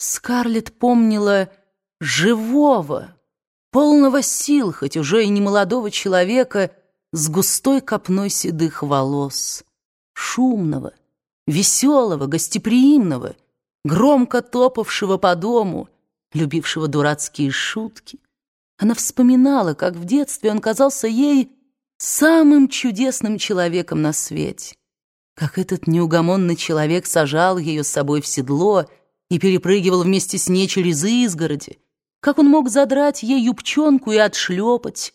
Скарлетт помнила живого, полного сил, хоть уже и не молодого человека, с густой копной седых волос, шумного, веселого, гостеприимного, громко топавшего по дому, любившего дурацкие шутки. Она вспоминала, как в детстве он казался ей самым чудесным человеком на свете, как этот неугомонный человек сажал ее с собой в седло и перепрыгивал вместе с ней через изгороди, как он мог задрать ей юбчонку и отшлепать,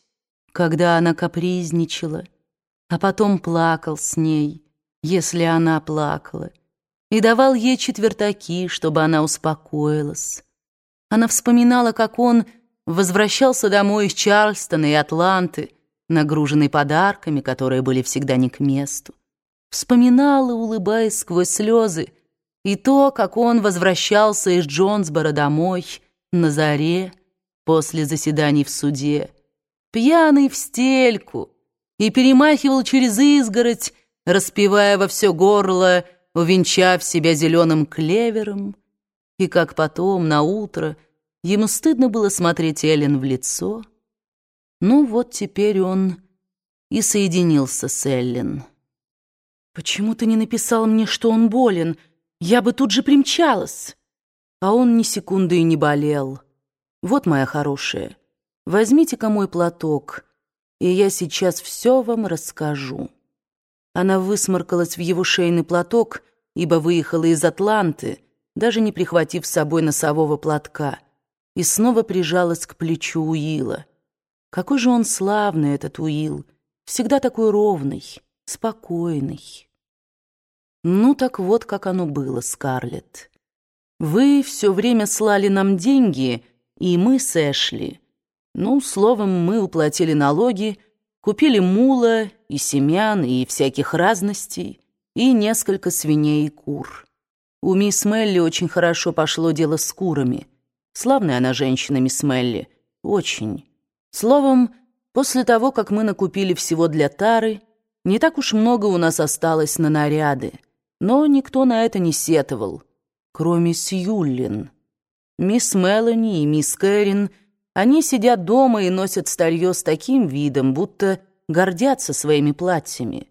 когда она капризничала, а потом плакал с ней, если она плакала, и давал ей четвертаки, чтобы она успокоилась. Она вспоминала, как он возвращался домой из Чарльстона и Атланты, нагруженный подарками, которые были всегда не к месту. Вспоминала, улыбаясь сквозь слезы, и то, как он возвращался из Джонсбора домой на заре после заседаний в суде, пьяный в стельку, и перемахивал через изгородь, распевая во все горло, увенчав себя зеленым клевером, и как потом, на утро, ему стыдно было смотреть Эллен в лицо. Ну вот теперь он и соединился с Эллен. «Почему ты не написал мне, что он болен?» Я бы тут же примчалась. А он ни секунды и не болел. Вот, моя хорошая, возьмите-ка мой платок, и я сейчас все вам расскажу. Она высморкалась в его шейный платок, ибо выехала из Атланты, даже не прихватив с собой носового платка, и снова прижалась к плечу Уилла. Какой же он славный, этот Уилл, всегда такой ровный, спокойный. Ну так вот, как оно было, Скарлетт. Вы все время слали нам деньги, и мы с Эшли. Ну, словом, мы уплатили налоги, купили мула и семян, и всяких разностей, и несколько свиней и кур. У мисс Мелли очень хорошо пошло дело с курами. Славная она женщина, мисс Мелли, очень. Словом, после того, как мы накупили всего для Тары, не так уж много у нас осталось на наряды. Но никто на это не сетовал, кроме Сьюлин. Мисс Мелани и мисс Кэрин, они сидят дома и носят старье с таким видом, будто гордятся своими платьями.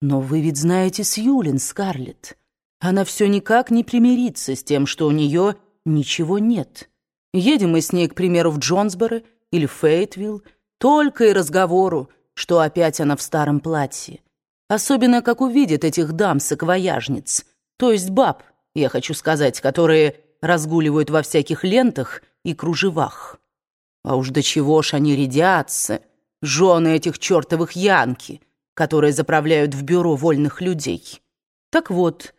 Но вы ведь знаете Сьюлин, Скарлетт. Она все никак не примирится с тем, что у нее ничего нет. Едем мы с ней, к примеру, в Джонсборо или в Фейтвилл, только и разговору, что опять она в старом платье. Особенно, как увидит этих дам-саквояжниц, то есть баб, я хочу сказать, которые разгуливают во всяких лентах и кружевах. А уж до чего ж они рядятся, жены этих чертовых янки, которые заправляют в бюро вольных людей. Так вот,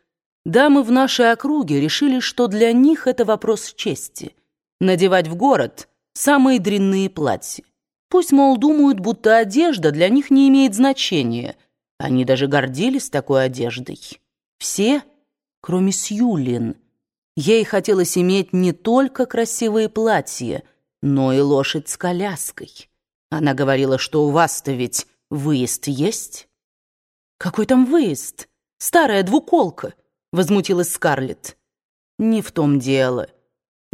дамы в нашей округе решили, что для них это вопрос чести. Надевать в город самые дрянные платья. Пусть, мол, думают, будто одежда для них не имеет значения — они даже гордились такой одеждой. Все, кроме Сьюлин. Ей хотелось иметь не только красивые платья, но и лошадь с коляской. Она говорила, что у вас-то ведь выезд есть. «Какой там выезд? Старая двуколка!» — возмутилась Скарлетт. «Не в том дело.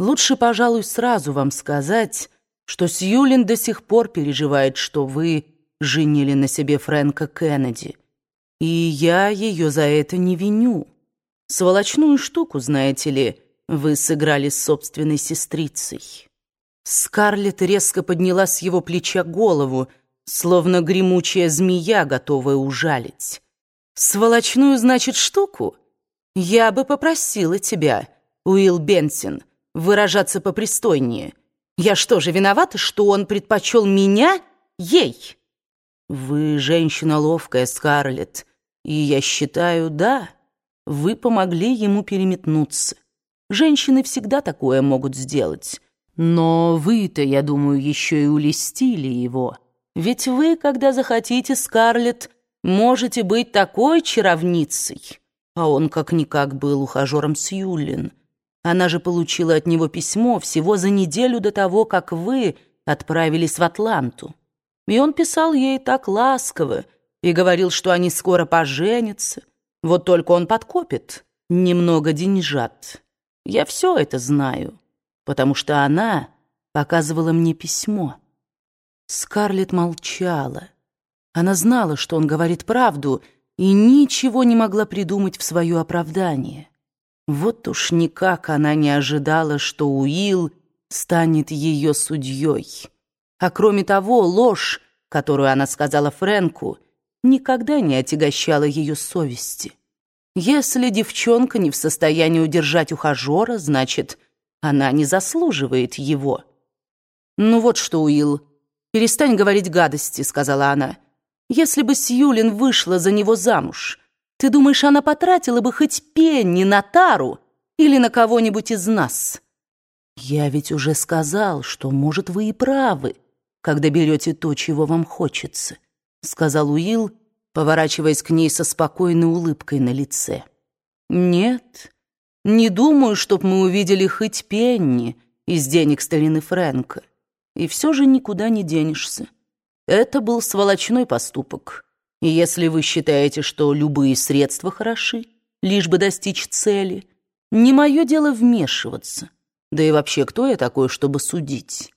Лучше, пожалуй, сразу вам сказать, что Сьюлин до сих пор переживает, что вы женили на себе Фрэнка Кеннеди. И я ее за это не виню. Сволочную штуку, знаете ли, вы сыграли с собственной сестрицей. Скарлетт резко подняла с его плеча голову, словно гремучая змея, готовая ужалить. «Сволочную, значит, штуку? Я бы попросила тебя, Уилл Бенсин, выражаться попристойнее. Я что же, виновата, что он предпочел меня ей?» «Вы женщина ловкая, Скарлетт, и я считаю, да, вы помогли ему переметнуться. Женщины всегда такое могут сделать. Но вы-то, я думаю, еще и улестили его. Ведь вы, когда захотите, Скарлетт, можете быть такой чаровницей. А он как-никак был ухажером Сьюлин. Она же получила от него письмо всего за неделю до того, как вы отправились в Атланту. И он писал ей так ласково, и говорил, что они скоро поженятся. Вот только он подкопит немного деньжат. Я все это знаю, потому что она показывала мне письмо. Скарлетт молчала. Она знала, что он говорит правду, и ничего не могла придумать в свое оправдание. Вот уж никак она не ожидала, что Уилл станет ее судьей. А кроме того, ложь, которую она сказала Фрэнку, никогда не отягощала ее совести. Если девчонка не в состоянии удержать ухажера, значит, она не заслуживает его. «Ну вот что, Уилл, перестань говорить гадости», — сказала она. «Если бы Сьюлин вышла за него замуж, ты думаешь, она потратила бы хоть пенни на Тару или на кого-нибудь из нас?» «Я ведь уже сказал, что, может, вы и правы, когда берете то, чего вам хочется», — сказал Уилл, поворачиваясь к ней со спокойной улыбкой на лице. «Нет, не думаю, чтоб мы увидели хоть пенни из денег старины Фрэнка и все же никуда не денешься. Это был сволочной поступок. И если вы считаете, что любые средства хороши, лишь бы достичь цели, не мое дело вмешиваться. Да и вообще, кто я такой, чтобы судить?